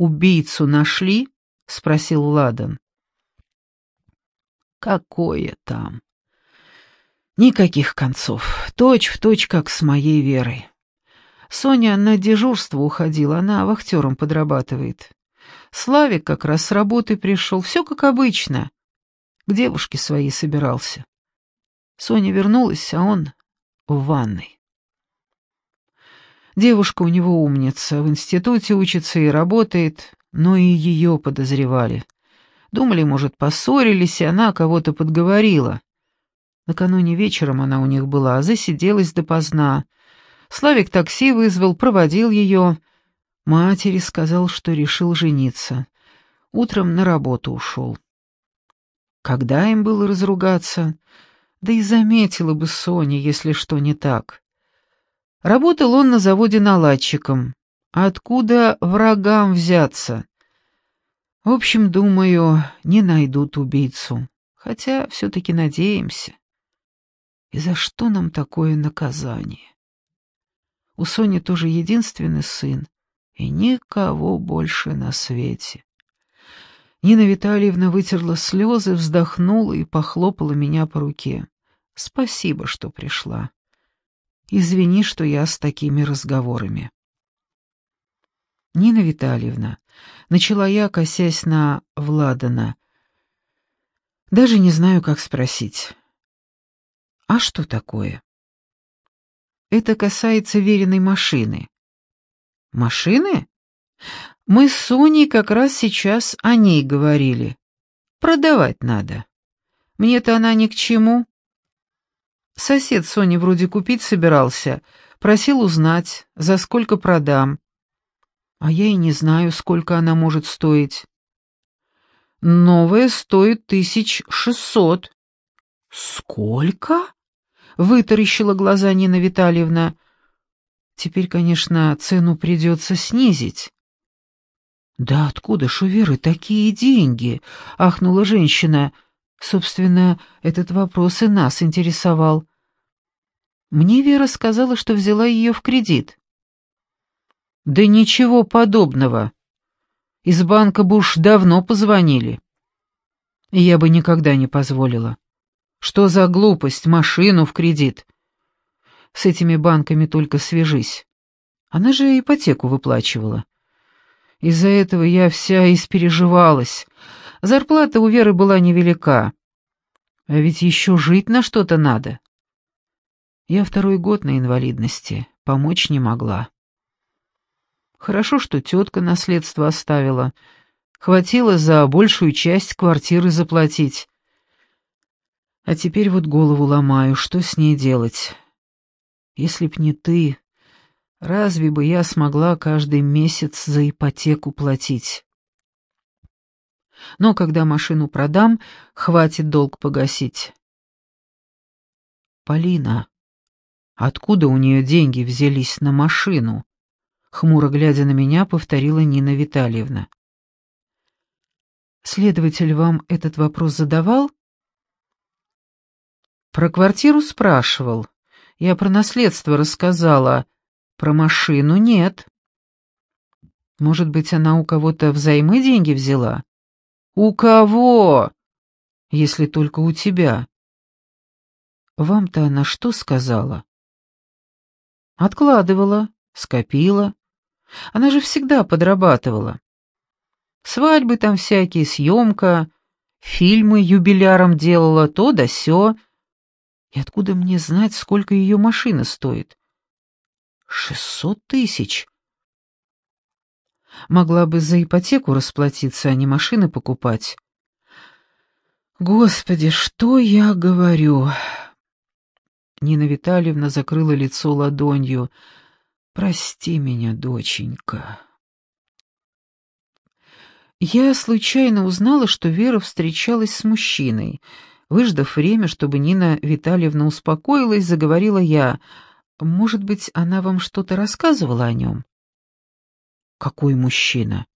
убийцу нашли?» — спросил Ладан. «Какое там?» «Никаких концов. Точь в точь, как с моей Верой. Соня на дежурство уходила, она вахтером подрабатывает. Славик как раз с работы пришел, все как обычно. К девушке своей собирался. Соня вернулась, а он в ванной. Девушка у него умница, в институте учится и работает, но и ее подозревали. Думали, может, поссорились, и она кого-то подговорила. Накануне вечером она у них была, засиделась допоздна. Славик такси вызвал, проводил ее. Матери сказал, что решил жениться. Утром на работу ушел. Когда им было разругаться? Да и заметила бы Соня, если что не так. Работал он на заводе наладчиком. Откуда врагам взяться? В общем, думаю, не найдут убийцу. Хотя все-таки надеемся. И за что нам такое наказание? У Сони тоже единственный сын, и никого больше на свете. Нина Витальевна вытерла слезы, вздохнула и похлопала меня по руке. «Спасибо, что пришла. Извини, что я с такими разговорами». «Нина Витальевна», — начала я, косясь на Владана, — «даже не знаю, как спросить». «А что такое?» «Это касается веренной машины». «Машины?» «Мы с Соней как раз сейчас о ней говорили. Продавать надо. Мне-то она ни к чему». Сосед Сони вроде купить собирался, просил узнать, за сколько продам. А я и не знаю, сколько она может стоить. Новая стоит тысяч шестьсот. Сколько? Вытаращила глаза Нина Витальевна. Теперь, конечно, цену придется снизить. «Да откуда ж у Веры такие деньги?» — ахнула женщина. Собственно, этот вопрос и нас интересовал. Мне Вера сказала, что взяла ее в кредит. «Да ничего подобного. Из банка бы уж давно позвонили. Я бы никогда не позволила. Что за глупость, машину в кредит? С этими банками только свяжись. Она же ипотеку выплачивала. Из-за этого я вся испереживалась. Зарплата у Веры была невелика. А ведь еще жить на что-то надо. Я второй год на инвалидности, помочь не могла. Хорошо, что тетка наследство оставила. Хватило за большую часть квартиры заплатить. А теперь вот голову ломаю, что с ней делать? Если б не ты, разве бы я смогла каждый месяц за ипотеку платить? Но когда машину продам, хватит долг погасить. Полина, откуда у нее деньги взялись на машину? Хмуро глядя на меня, повторила Нина Витальевна. Следователь вам этот вопрос задавал? Про квартиру спрашивал. Я про наследство рассказала. Про машину нет. Может быть, она у кого-то взаймы деньги взяла? У кого? Если только у тебя. Вам-то она что сказала? Откладывала, скопила. Она же всегда подрабатывала. Свадьбы там всякие, съемка, фильмы юбиляром делала, то да сё — и откуда мне знать, сколько ее машина стоит? Шестьсот тысяч. Могла бы за ипотеку расплатиться, а не машины покупать. Господи, что я говорю? Нина Витальевна закрыла лицо ладонью. Прости меня, доченька. Я случайно узнала, что Вера встречалась с мужчиной — Выждав время, чтобы Нина Витальевна успокоилась, заговорила я. «Может быть, она вам что-то рассказывала о нем?» «Какой мужчина?»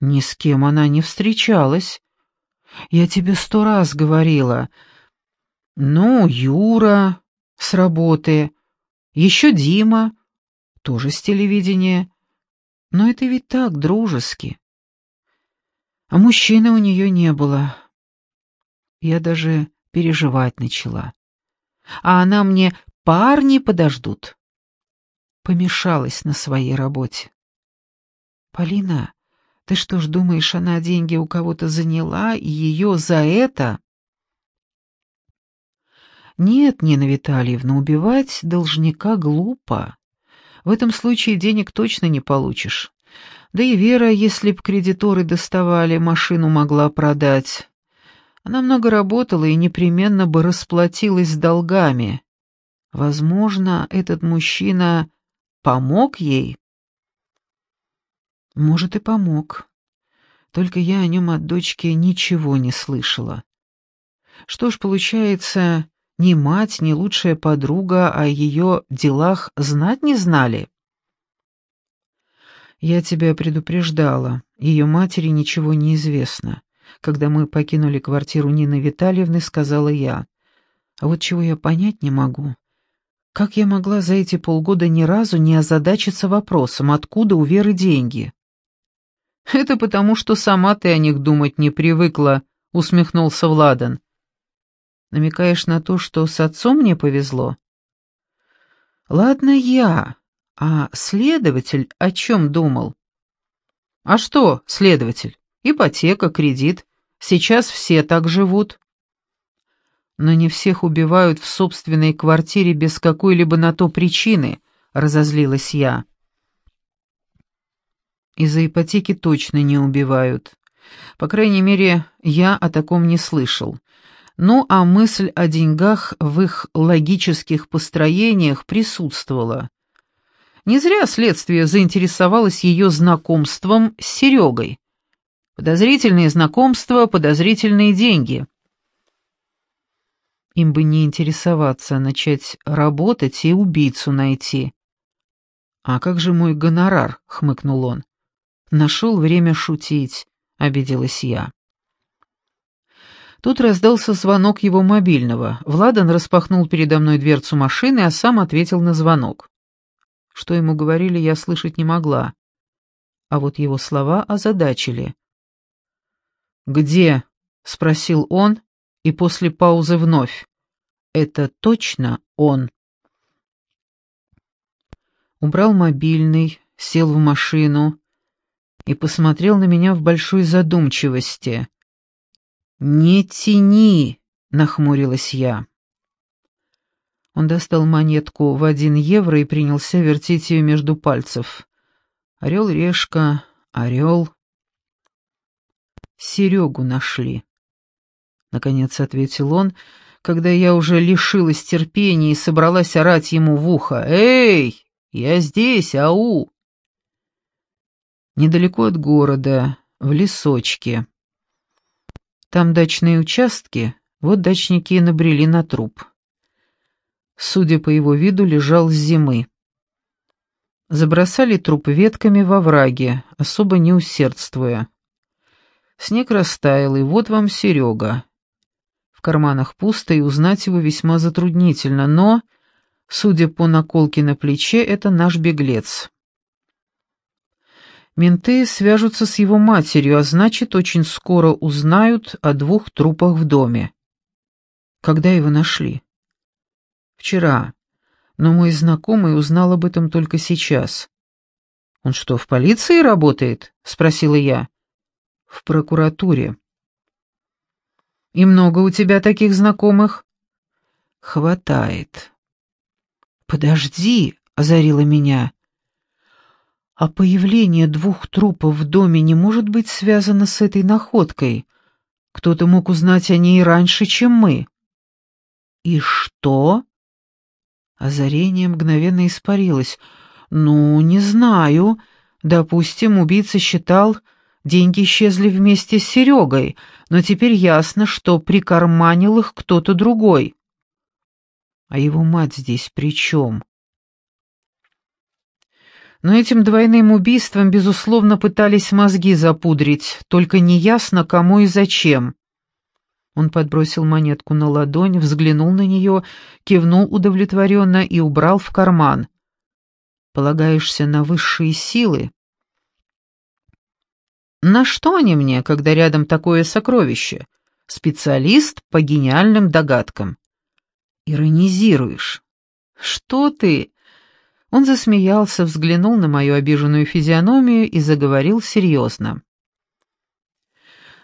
«Ни с кем она не встречалась. Я тебе сто раз говорила. Ну, Юра с работы, еще Дима, тоже с телевидения. Но это ведь так, дружески. А мужчины у нее не было. Я даже переживать начала. А она мне «парни подождут». Помешалась на своей работе. «Полина, ты что ж думаешь, она деньги у кого-то заняла, и ее за это...» «Нет, Нина Витальевна, убивать должника глупо. В этом случае денег точно не получишь. Да и Вера, если б кредиторы доставали, машину могла продать. Она много работала и непременно бы расплатилась с долгами. Возможно, этот мужчина помог ей?» Может, и помог. Только я о нем от дочки ничего не слышала. Что ж, получается, ни мать, ни лучшая подруга о ее делах знать не знали? Я тебя предупреждала, ее матери ничего не известно. Когда мы покинули квартиру Нины Витальевны, сказала я. А вот чего я понять не могу. Как я могла за эти полгода ни разу не озадачиться вопросом, откуда у Веры деньги? «Это потому, что сама ты о них думать не привыкла», — усмехнулся Владан. «Намекаешь на то, что с отцом мне повезло?» «Ладно я, а следователь о чем думал?» «А что, следователь? Ипотека, кредит. Сейчас все так живут». «Но не всех убивают в собственной квартире без какой-либо на то причины», — разозлилась я. Из-за ипотеки точно не убивают. По крайней мере, я о таком не слышал. Ну, а мысль о деньгах в их логических построениях присутствовала. Не зря следствие заинтересовалось ее знакомством с Серегой. Подозрительные знакомства, подозрительные деньги. Им бы не интересоваться, начать работать и убийцу найти. «А как же мой гонорар?» — хмыкнул он. Нашел время шутить, обиделась я. Тут раздался звонок его мобильного. Владан распахнул передо мной дверцу машины, а сам ответил на звонок. Что ему говорили, я слышать не могла. А вот его слова озадачили. «Где?» — спросил он, и после паузы вновь. «Это точно он?» Убрал мобильный, сел в машину, и посмотрел на меня в большой задумчивости. «Не тяни!» — нахмурилась я. Он достал монетку в один евро и принялся вертеть ее между пальцев. Орел-решка, орел. Серегу нашли. Наконец ответил он, когда я уже лишилась терпения и собралась орать ему в ухо. «Эй, я здесь, ау!» недалеко от города, в лесочке. Там дачные участки, вот дачники и набрели на труп. Судя по его виду, лежал с зимы. Забросали труп ветками во враге, особо не усердствуя. Снег растаял, и вот вам Серега. В карманах пусто, и узнать его весьма затруднительно, но, судя по наколке на плече, это наш беглец. Менты свяжутся с его матерью, а значит, очень скоро узнают о двух трупах в доме. Когда его нашли? Вчера. Но мой знакомый узнал об этом только сейчас. Он что, в полиции работает? спросила я. В прокуратуре. И много у тебя таких знакомых? Хватает. Подожди, озарила меня. А появление двух трупов в доме не может быть связано с этой находкой. Кто-то мог узнать о ней раньше, чем мы. И что? Озарение мгновенно испарилось. Ну, не знаю. Допустим, убийца считал, деньги исчезли вместе с Серегой, но теперь ясно, что прикарманил их кто-то другой. А его мать здесь при чем? Но этим двойным убийством, безусловно, пытались мозги запудрить, только неясно, кому и зачем. Он подбросил монетку на ладонь, взглянул на нее, кивнул удовлетворенно и убрал в карман. «Полагаешься на высшие силы?» На что они мне, когда рядом такое сокровище? Специалист по гениальным догадкам. Иронизируешь. Что ты? Он засмеялся, взглянул на мою обиженную физиономию и заговорил серьезно.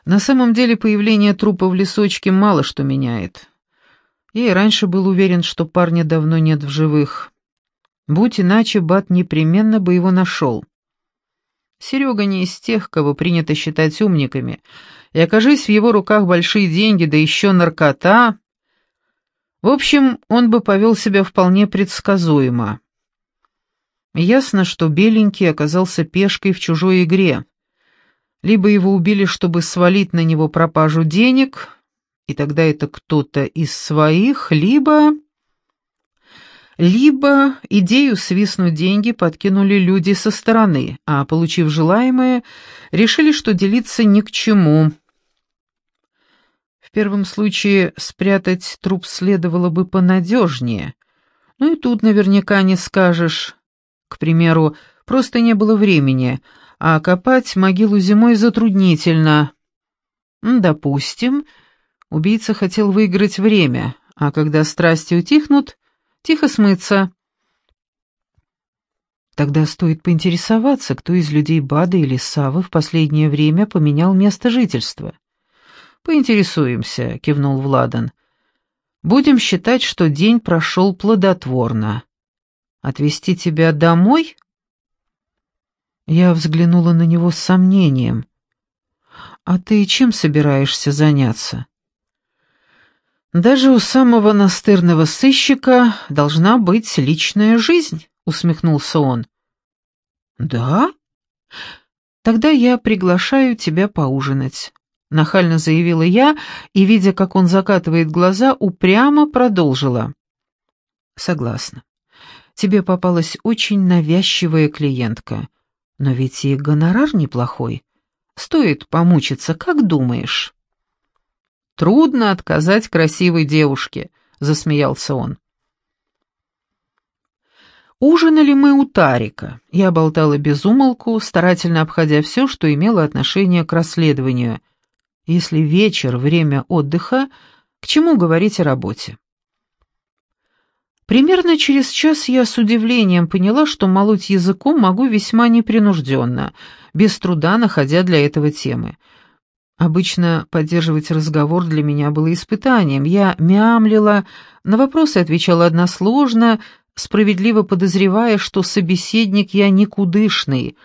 На самом деле появление трупа в лесочке мало что меняет. Я и раньше был уверен, что парня давно нет в живых. Будь иначе, Бат непременно бы его нашел. Серега не из тех, кого принято считать умниками, и окажись в его руках большие деньги, да еще наркота... В общем, он бы повел себя вполне предсказуемо. Ясно, что Беленький оказался пешкой в чужой игре. Либо его убили, чтобы свалить на него пропажу денег, и тогда это кто-то из своих, либо... Либо идею свистнуть деньги подкинули люди со стороны, а, получив желаемое, решили, что делиться ни к чему. В первом случае спрятать труп следовало бы понадежнее. Ну и тут наверняка не скажешь. К примеру, просто не было времени, а копать могилу зимой затруднительно. Допустим, убийца хотел выиграть время, а когда страсти утихнут, тихо смыться. Тогда стоит поинтересоваться, кто из людей Бада или Савы в последнее время поменял место жительства. «Поинтересуемся», — кивнул Владан. «Будем считать, что день прошел плодотворно. Отвезти тебя домой?» Я взглянула на него с сомнением. «А ты чем собираешься заняться?» «Даже у самого настырного сыщика должна быть личная жизнь», — усмехнулся он. «Да? Тогда я приглашаю тебя поужинать», — нахально заявила я и, видя, как он закатывает глаза, упрямо продолжила. «Согласна. Тебе попалась очень навязчивая клиентка. Но ведь и гонорар неплохой. Стоит помучиться, как думаешь?» «Трудно отказать красивой девушке», — засмеялся он. Ужинали мы у Тарика. Я болтала без умолку, старательно обходя все, что имело отношение к расследованию. Если вечер — время отдыха, к чему говорить о работе? Примерно через час я с удивлением поняла, что молоть языком могу весьма непринужденно, без труда находя для этого темы. Обычно поддерживать разговор для меня было испытанием. Я мямлила, на вопросы отвечала односложно, справедливо подозревая, что собеседник я никудышный,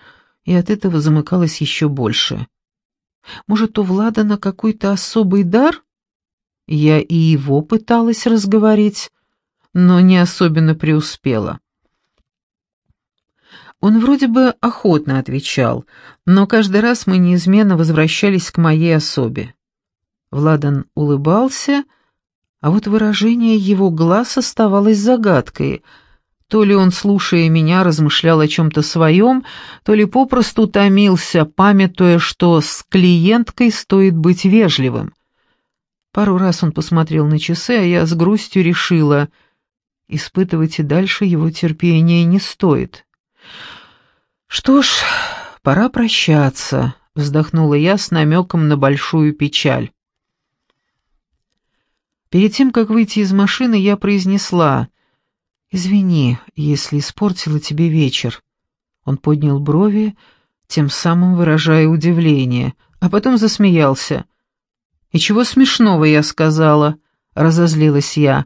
и от этого замыкалась еще больше. Может, у Влада на какой-то особый дар? Я и его пыталась разговорить, но не особенно преуспела. Он вроде бы охотно отвечал, но каждый раз мы неизменно возвращались к моей особе. Владан улыбался, а вот выражение его глаз оставалось загадкой. То ли он, слушая меня, размышлял о чем-то своем, то ли попросту томился, памятуя, что с клиенткой стоит быть вежливым. Пару раз он посмотрел на часы, а я с грустью решила — Испытывать и дальше его терпения не стоит. «Что ж, пора прощаться», — вздохнула я с намеком на большую печаль. Перед тем, как выйти из машины, я произнесла «Извини, если испортила тебе вечер». Он поднял брови, тем самым выражая удивление, а потом засмеялся. «И чего смешного я сказала?» — разозлилась я.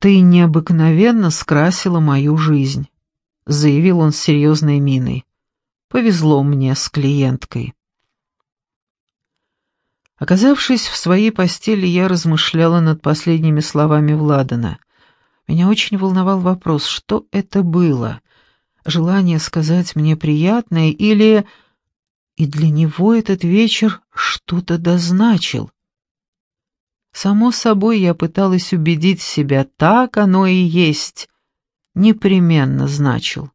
«Ты необыкновенно скрасила мою жизнь», — заявил он с серьезной миной. «Повезло мне с клиенткой». Оказавшись в своей постели, я размышляла над последними словами Владана. Меня очень волновал вопрос, что это было? Желание сказать мне приятное или... И для него этот вечер что-то дозначил. Само собой, я пыталась убедить себя, так оно и есть. Непременно значил.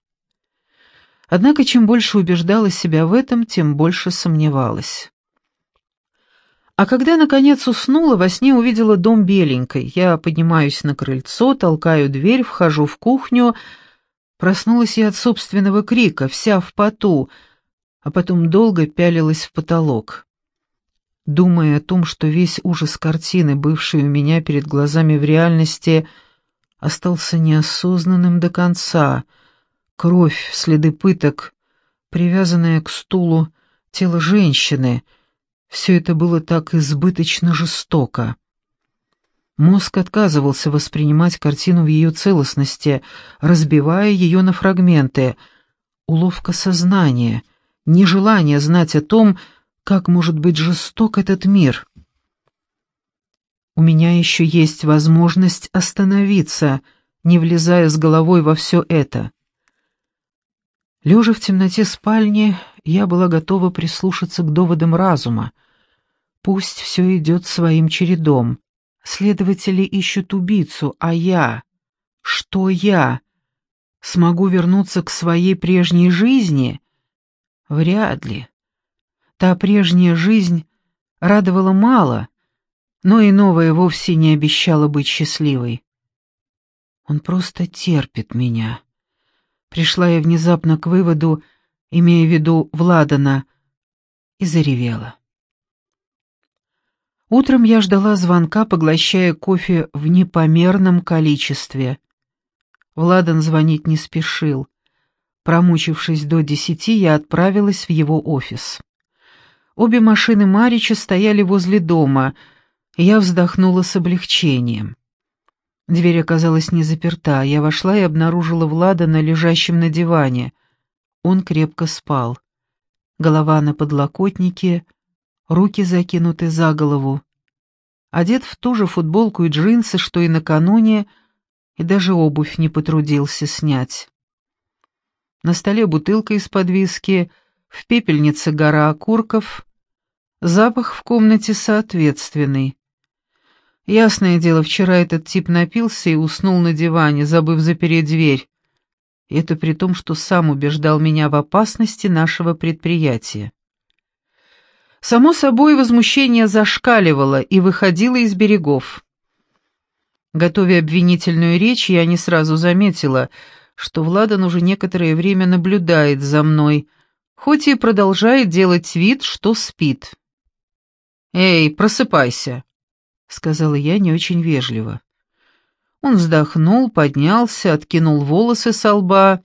Однако, чем больше убеждала себя в этом, тем больше сомневалась. А когда, наконец, уснула, во сне увидела дом беленькой. Я поднимаюсь на крыльцо, толкаю дверь, вхожу в кухню. Проснулась я от собственного крика, вся в поту. а потом долго пялилась в потолок. Думая о том, что весь ужас картины, бывший у меня перед глазами в реальности, остался неосознанным до конца. Кровь, следы пыток, привязанная к стулу тело женщины — все это было так избыточно жестоко. Мозг отказывался воспринимать картину в ее целостности, разбивая ее на фрагменты. Уловка сознания, нежелание знать о том, как может быть жесток этот мир. У меня еще есть возможность остановиться, не влезая с головой во все это. Лежа в темноте спальни, я была готова прислушаться к доводам разума. Пусть все идет своим чередом. Следователи ищут убийцу, а я... Что я? Смогу вернуться к своей прежней жизни? Вряд ли. Та прежняя жизнь радовала мало, но и новая вовсе не обещала быть счастливой. Он просто терпит меня. Пришла я внезапно к выводу, имея в виду Владана, и заревела. Утром я ждала звонка, поглощая кофе в непомерном количестве. Владан звонить не спешил. Промучившись до десяти, я отправилась в его офис. Обе машины Марича стояли возле дома, я вздохнула с облегчением. Дверь оказалась не заперта, я вошла и обнаружила Владана лежащим на диване. Он крепко спал. Голова на подлокотнике, руки закинуты за голову. Одет в ту же футболку и джинсы, что и накануне, и даже обувь не потрудился снять. На столе бутылка из-под виски, в пепельнице гора окурков. Запах в комнате соответственный. Ясное дело, вчера этот тип напился и уснул на диване, забыв запереть дверь. И это при том, что сам убеждал меня в опасности нашего предприятия. Само собой, возмущение зашкаливало и выходило из берегов. Готовя обвинительную речь, я не сразу заметила, что Владан уже некоторое время наблюдает за мной, хоть и продолжает делать вид, что спит. «Эй, просыпайся», — сказала я не очень вежливо. Он вздохнул, поднялся, откинул волосы со лба,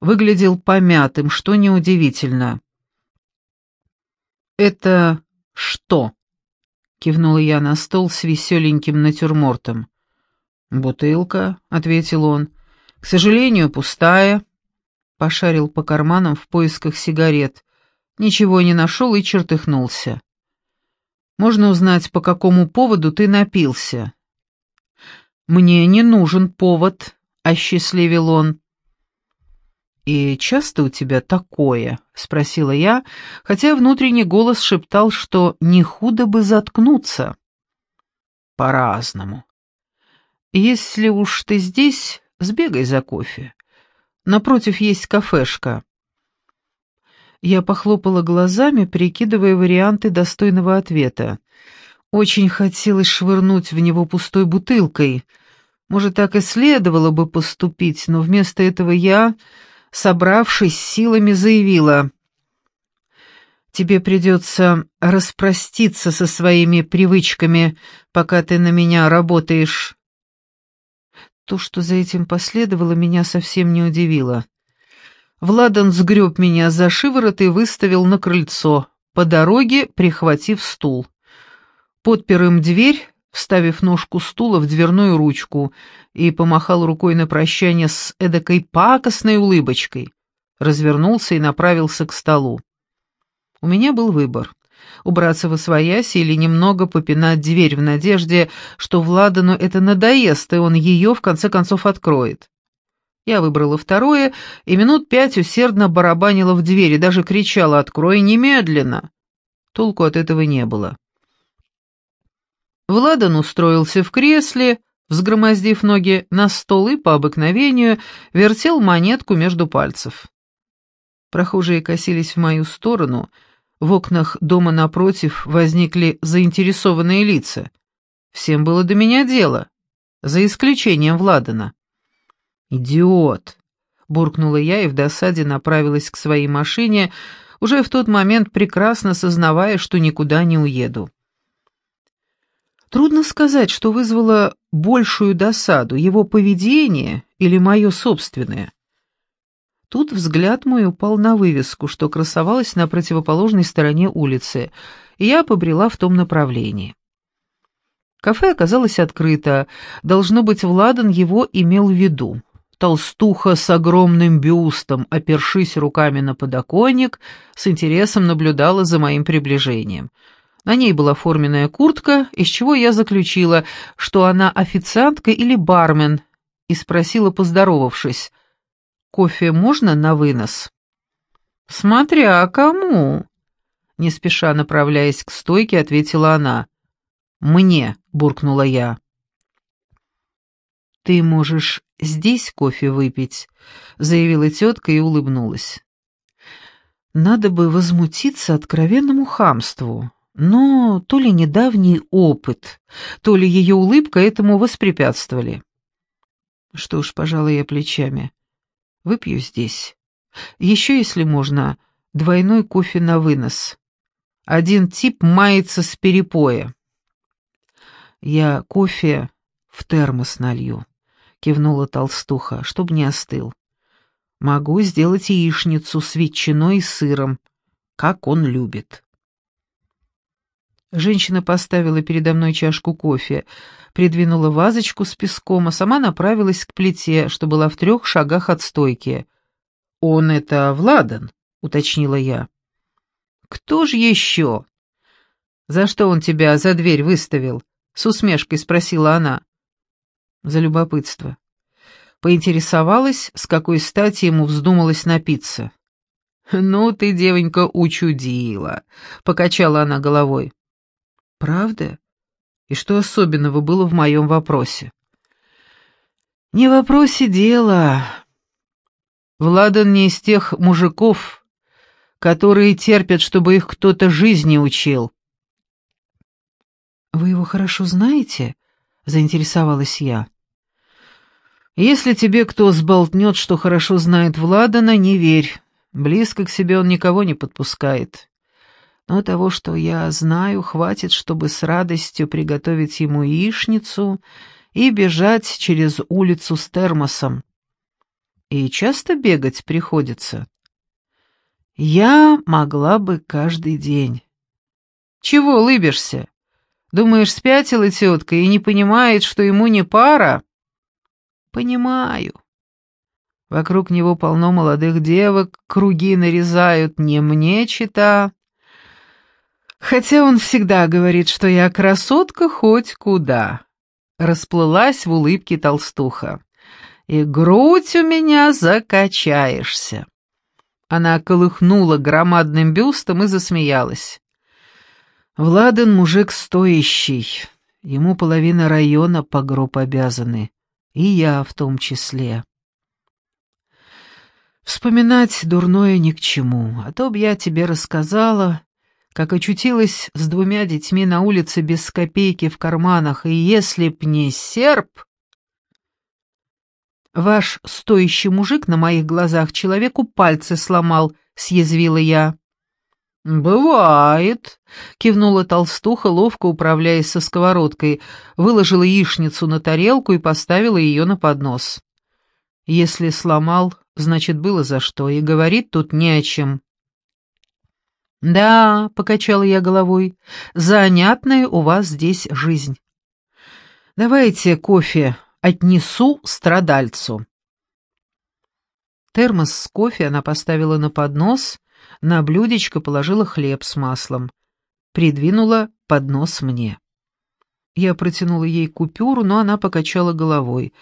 выглядел помятым, что неудивительно. «Это что?» — кивнула я на стол с веселеньким натюрмортом. «Бутылка», — ответил он. «К сожалению, пустая». Пошарил по карманам в поисках сигарет. Ничего не нашел и чертыхнулся. «Можно узнать, по какому поводу ты напился?» «Мне не нужен повод», — осчастливил он. «И часто у тебя такое?» — спросила я, хотя внутренний голос шептал, что не худо бы заткнуться. «По-разному. Если уж ты здесь, сбегай за кофе. Напротив есть кафешка». Я похлопала глазами, прикидывая варианты достойного ответа. Очень хотелось швырнуть в него пустой бутылкой. Может, так и следовало бы поступить, но вместо этого я собравшись силами, заявила, «Тебе придется распроститься со своими привычками, пока ты на меня работаешь». То, что за этим последовало, меня совсем не удивило. Владан сгреб меня за шиворот и выставил на крыльцо, по дороге прихватив стул. Подпер им дверь, вставив ножку стула в дверную ручку, и помахал рукой на прощание с эдакой пакостной улыбочкой, развернулся и направился к столу. У меня был выбор — убраться во своясь или немного попинать дверь в надежде, что Владану это надоест, и он ее, в конце концов, откроет. Я выбрала второе, и минут пять усердно барабанила в дверь и даже кричала «Открой немедленно!». Толку от этого не было. Владан устроился в кресле, взгромоздив ноги на стол и по обыкновению вертел монетку между пальцев. Прохожие косились в мою сторону, в окнах дома напротив возникли заинтересованные лица. Всем было до меня дело, за исключением Владана. «Идиот!» — буркнула я и в досаде направилась к своей машине, уже в тот момент прекрасно сознавая, что никуда не уеду. Трудно сказать, что вызвало большую досаду, его поведение или мое собственное. Тут взгляд мой упал на вывеску, что красовалась на противоположной стороне улицы, и я побрела в том направлении. Кафе оказалось открыто, должно быть, Владан его имел в виду. Толстуха с огромным бюстом, опершись руками на подоконник, с интересом наблюдала за моим приближением — на ней была форменная куртка, из чего я заключила, что она официантка или бармен, и спросила, поздоровавшись, «Кофе можно на вынос?» «Смотря кому?» Не спеша направляясь к стойке, ответила она. «Мне», — буркнула я. «Ты можешь здесь кофе выпить», — заявила тетка и улыбнулась. «Надо бы возмутиться откровенному хамству, но то ли недавний опыт, то ли ее улыбка этому воспрепятствовали. Что ж, пожалуй, я плечами. Выпью здесь. Еще, если можно, двойной кофе на вынос. Один тип мается с перепоя. Я кофе в термос налью, кивнула толстуха, чтоб не остыл. Могу сделать яичницу с ветчиной и сыром, как он любит. Женщина поставила передо мной чашку кофе, придвинула вазочку с песком, а сама направилась к плите, что была в трех шагах от стойки. «Он это Владан», — уточнила я. «Кто же еще?» «За что он тебя за дверь выставил?» — с усмешкой спросила она. За любопытство. Поинтересовалась, с какой стати ему вздумалось напиться. «Ну ты, девонька, учудила», — покачала она головой. Правда? И что особенного было в моем вопросе? Не в вопросе дело. Владан не из тех мужиков, которые терпят, чтобы их кто-то жизни учил. «Вы его хорошо знаете?» — заинтересовалась я. «Если тебе кто сболтнет, что хорошо знает Владана, не верь. Близко к себе он никого не подпускает но того, что я знаю, хватит, чтобы с радостью приготовить ему яичницу и бежать через улицу с термосом. И часто бегать приходится. Я могла бы каждый день. Чего лыбишься? Думаешь, спятила тетка и не понимает, что ему не пара? Понимаю. Вокруг него полно молодых девок, круги нарезают, не мне чита. Хотя он всегда говорит, что я красотка хоть куда. Расплылась в улыбке толстуха. И грудь у меня закачаешься. Она колыхнула громадным бюстом и засмеялась. Владан мужик стоящий. Ему половина района по гроб обязаны. И я в том числе. Вспоминать дурное ни к чему, а то б я тебе рассказала, как очутилась с двумя детьми на улице без копейки в карманах, и если б не серп... «Ваш стоящий мужик на моих глазах человеку пальцы сломал», — съязвила я. «Бывает», — кивнула толстуха, ловко управляясь со сковородкой, выложила яичницу на тарелку и поставила ее на поднос. «Если сломал, значит, было за что, и говорить тут не о чем». «Да», — покачала я головой, — «занятная у вас здесь жизнь». «Давайте кофе отнесу страдальцу». Термос с кофе она поставила на поднос, на блюдечко положила хлеб с маслом, придвинула поднос мне. Я протянула ей купюру, но она покачала головой.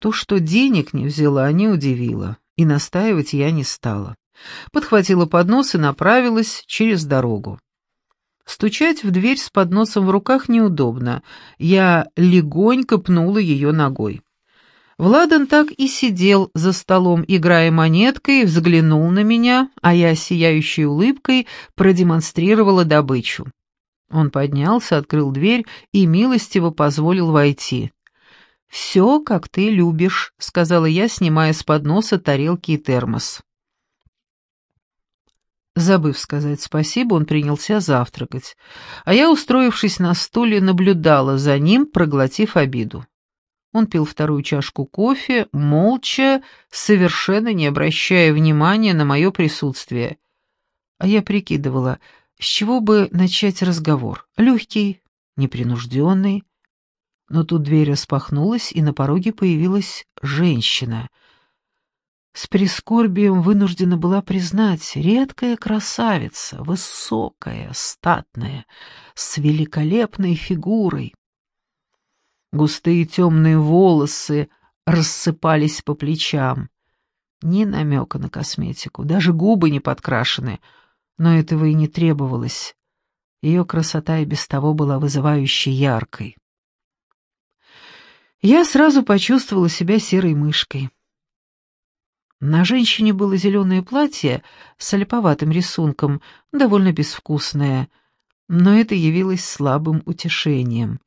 То, что денег не взяла, не удивило, и настаивать я не стала подхватила поднос и направилась через дорогу. Стучать в дверь с подносом в руках неудобно. Я легонько пнула ее ногой. Владан так и сидел за столом, играя монеткой, взглянул на меня, а я сияющей улыбкой продемонстрировала добычу. Он поднялся, открыл дверь и милостиво позволил войти. «Все, как ты любишь», — сказала я, снимая с подноса тарелки и термос. Забыв сказать спасибо, он принялся завтракать, а я, устроившись на стуле, наблюдала за ним, проглотив обиду. Он пил вторую чашку кофе, молча, совершенно не обращая внимания на мое присутствие. А я прикидывала, с чего бы начать разговор. Легкий, непринужденный. Но тут дверь распахнулась, и на пороге появилась женщина. С прискорбием вынуждена была признать, редкая красавица, высокая, статная, с великолепной фигурой. Густые темные волосы рассыпались по плечам. Ни намека на косметику, даже губы не подкрашены, но этого и не требовалось. Ее красота и без того была вызывающе яркой. Я сразу почувствовала себя серой мышкой. На женщине было зеленое платье с олиповатым рисунком, довольно безвкусное, но это явилось слабым утешением.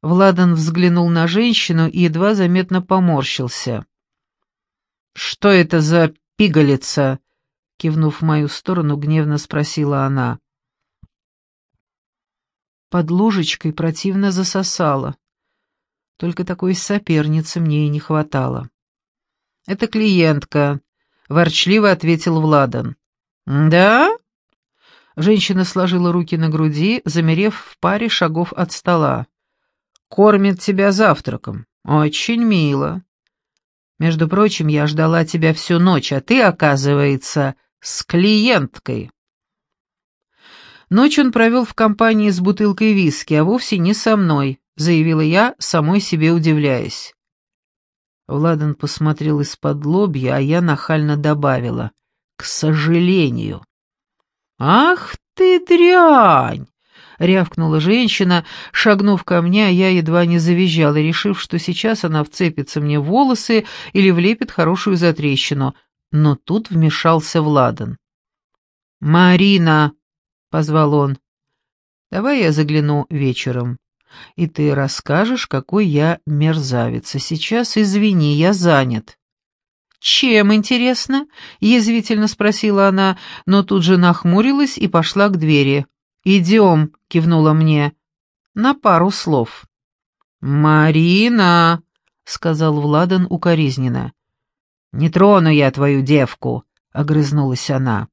Владан взглянул на женщину и едва заметно поморщился. «Что это за пигалица?» — кивнув в мою сторону, гневно спросила она. Под ложечкой противно засосала. Только такой соперницы мне и не хватало. «Это клиентка», — ворчливо ответил Владан. «Да?» Женщина сложила руки на груди, замерев в паре шагов от стола кормит тебя завтраком. Очень мило. Между прочим, я ждала тебя всю ночь, а ты, оказывается, с клиенткой. Ночь он провел в компании с бутылкой виски, а вовсе не со мной, заявила я, самой себе удивляясь. Владан посмотрел из-под лобья, а я нахально добавила. «К сожалению». «Ах ты дрянь!» рявкнула женщина, шагнув ко мне, а я едва не завизжала, решив, что сейчас она вцепится мне в волосы или влепит хорошую затрещину. Но тут вмешался Владан. «Марина!» — позвал он. «Давай я загляну вечером, и ты расскажешь, какой я мерзавец. А сейчас, извини, я занят». «Чем, интересно?» — язвительно спросила она, но тут же нахмурилась и пошла к двери. «Идем», — кивнула мне, — «на пару слов». «Марина», — сказал Владан укоризненно. «Не трону я твою девку», — огрызнулась она.